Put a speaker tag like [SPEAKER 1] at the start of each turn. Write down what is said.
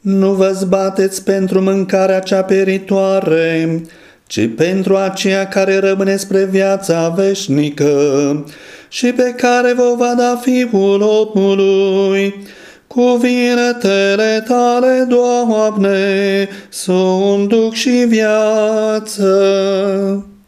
[SPEAKER 1] Nu vă zbateți pentru mâncarea cea peritoare, ci pentru aceea care rămâne spre viața veșnică și pe care vă va da Fiul omului. Cuvintele tale, Doamne, sunt duc și viață.